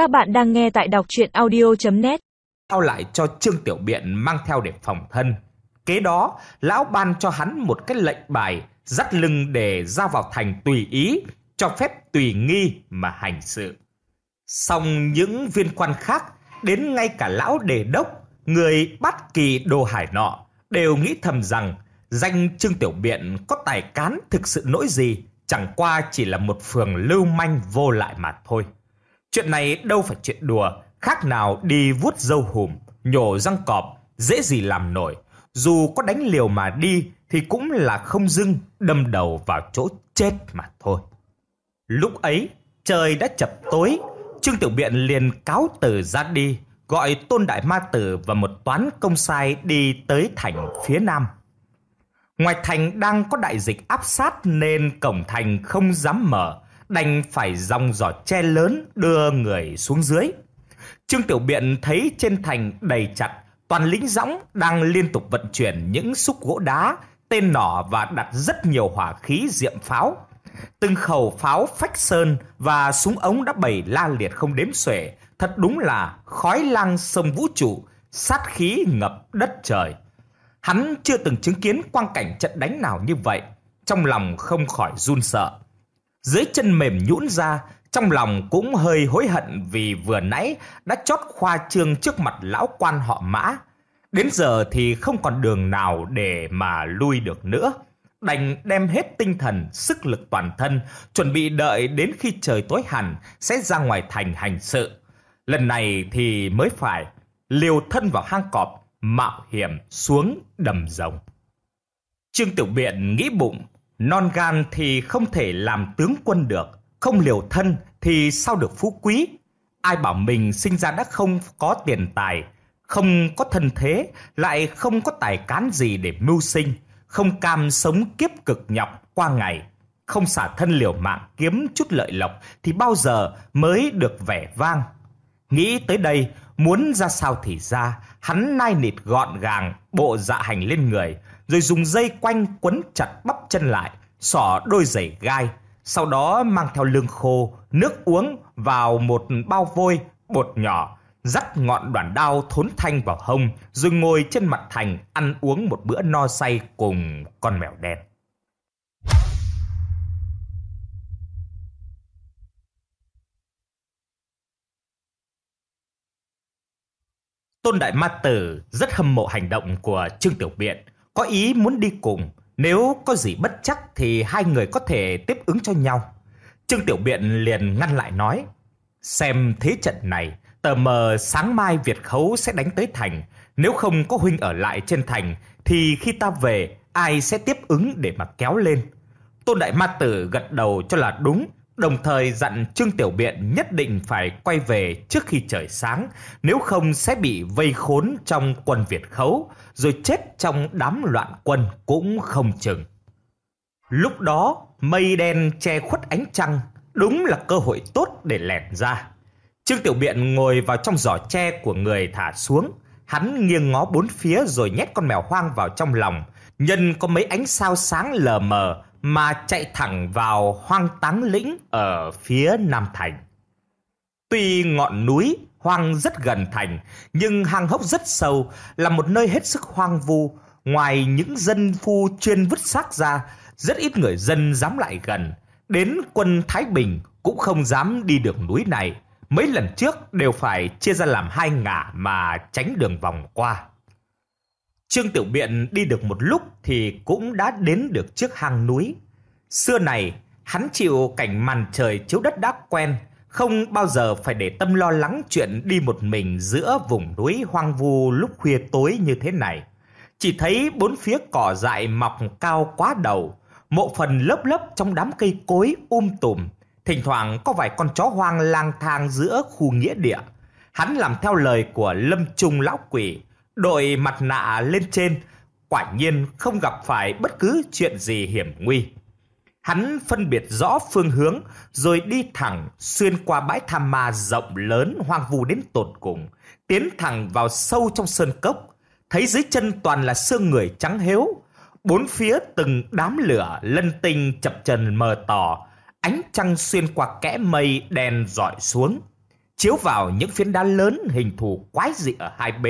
Các bạn đang nghe tại đọc chuyện audio.net Sao lại cho Trương Tiểu Biện mang theo để phòng thân. Kế đó, lão ban cho hắn một cái lệnh bài dắt lưng để ra vào thành tùy ý, cho phép tùy nghi mà hành sự. Xong những viên quan khác, đến ngay cả lão đề đốc, người bắt kỳ đồ hải nọ, đều nghĩ thầm rằng danh Trương Tiểu Biện có tài cán thực sự nỗi gì, chẳng qua chỉ là một phường lưu manh vô lại mà thôi. Chuyện này đâu phải chuyện đùa, khác nào đi vuốt dâu hùm, nhổ răng cọp, dễ gì làm nổi. Dù có đánh liều mà đi thì cũng là không dưng đâm đầu vào chỗ chết mà thôi. Lúc ấy, trời đã chập tối, Trương Tiểu Biện liền cáo từ ra đi, gọi Tôn Đại Ma Tử và một toán công sai đi tới thành phía nam. Ngoài thành đang có đại dịch áp sát nên cổng thành không dám mở, đành phải dòng giỏ che lớn đưa người xuống dưới. Trương Tiểu Biện thấy trên thành đầy chặt, toàn lính dõng đang liên tục vận chuyển những xúc gỗ đá, tên nỏ và đặt rất nhiều hỏa khí diệm pháo. Từng khẩu pháo phách sơn và súng ống đã bày la liệt không đếm xuể, thật đúng là khói lang sông vũ trụ, sát khí ngập đất trời. Hắn chưa từng chứng kiến quang cảnh trận đánh nào như vậy, trong lòng không khỏi run sợ. Dưới chân mềm nhũn ra, trong lòng cũng hơi hối hận vì vừa nãy đã chót khoa trương trước mặt lão quan họ mã. Đến giờ thì không còn đường nào để mà lui được nữa. Đành đem hết tinh thần, sức lực toàn thân, chuẩn bị đợi đến khi trời tối hẳn sẽ ra ngoài thành hành sự. Lần này thì mới phải liều thân vào hang cọp, mạo hiểm xuống đầm rồng. Trương Tiểu Biện nghĩ bụng, non gan thì không thể làm tướng quân được, không liều thân thì sao được phú quý. Ai bảo mình sinh ra đã không có tiền tài, không có thân thế, lại không có tài cán gì để mưu sinh, không cam sống kiếp cực nhọc qua ngày, không xả thân liều mạng kiếm chút lợi lộc thì bao giờ mới được vẻ vang. Nghĩ tới đây, muốn ra sao thì ra, hắn nai nịt gọn gàng, bộ dạ hành lên người, rồi dùng dây quanh quấn chặt bắp chân lại, xỏ đôi giày gai, sau đó mang theo lương khô, nước uống vào một bao vôi, bột nhỏ, dắt ngọn đoàn đao thốn thanh vào hông, rồi ngồi trên mặt thành ăn uống một bữa no say cùng con mèo đen. Tôn Đại Ma Tử rất hâm mộ hành động của Trương Tiểu Biện, có ý muốn đi cùng. Nếu có gì bất chắc thì hai người có thể tiếp ứng cho nhau. Trương Tiểu Biện liền ngăn lại nói, xem thế trận này, tờ mờ sáng mai Việt Khấu sẽ đánh tới thành. Nếu không có huynh ở lại trên thành, thì khi ta về, ai sẽ tiếp ứng để mà kéo lên. Tôn Đại Ma Tử gật đầu cho là đúng, đồng thời dặn Trương Tiểu Biện nhất định phải quay về trước khi trời sáng, nếu không sẽ bị vây khốn trong quân Việt khấu, rồi chết trong đám loạn quân cũng không chừng. Lúc đó, mây đen che khuất ánh trăng, đúng là cơ hội tốt để lẻn ra. Trương Tiểu Biện ngồi vào trong giỏ tre của người thả xuống, hắn nghiêng ngó bốn phía rồi nhét con mèo hoang vào trong lòng, nhân có mấy ánh sao sáng lờ mờ mà chạy thẳng vào hoang táng lĩnh ở phía Nam Thành. Tuy ngọn núi hoang rất gần thành, nhưng hang hốc rất sâu là một nơi hết sức hoang vu. Ngoài những dân phu chuyên vứt xác ra, rất ít người dân dám lại gần. Đến quân Thái Bình cũng không dám đi được núi này. Mấy lần trước đều phải chia ra làm hai ngả mà tránh đường vòng qua. Trương Tiểu Biện đi được một lúc thì cũng đã đến được trước hang núi. Xưa này, hắn chịu cảnh màn trời chiếu đất đã quen, không bao giờ phải để tâm lo lắng chuyện đi một mình giữa vùng núi hoang vu lúc khuya tối như thế này. Chỉ thấy bốn phía cỏ dại mọc cao quá đầu, mộ phần lớp lớp trong đám cây cối um tùm. Thỉnh thoảng có vài con chó hoang lang thang giữa khu nghĩa địa. Hắn làm theo lời của lâm trung lão quỷ, đội mặt nạ lên trên, quả nhiên không gặp phải bất cứ chuyện gì hiểm nguy. Hắn phân biệt rõ phương hướng rồi đi thẳng xuyên qua bãi tham ma rộng lớn hoang vu đến tột cùng, tiến thẳng vào sâu trong sơn cốc, thấy dưới chân toàn là xương người trắng héo, bốn phía từng đám lửa lân tinh chập trần mờ tỏ, ánh trăng xuyên qua kẽ mây đen dọi xuống. chiếu vào những phiến đá lớn hình thù quái dị ở hai bên.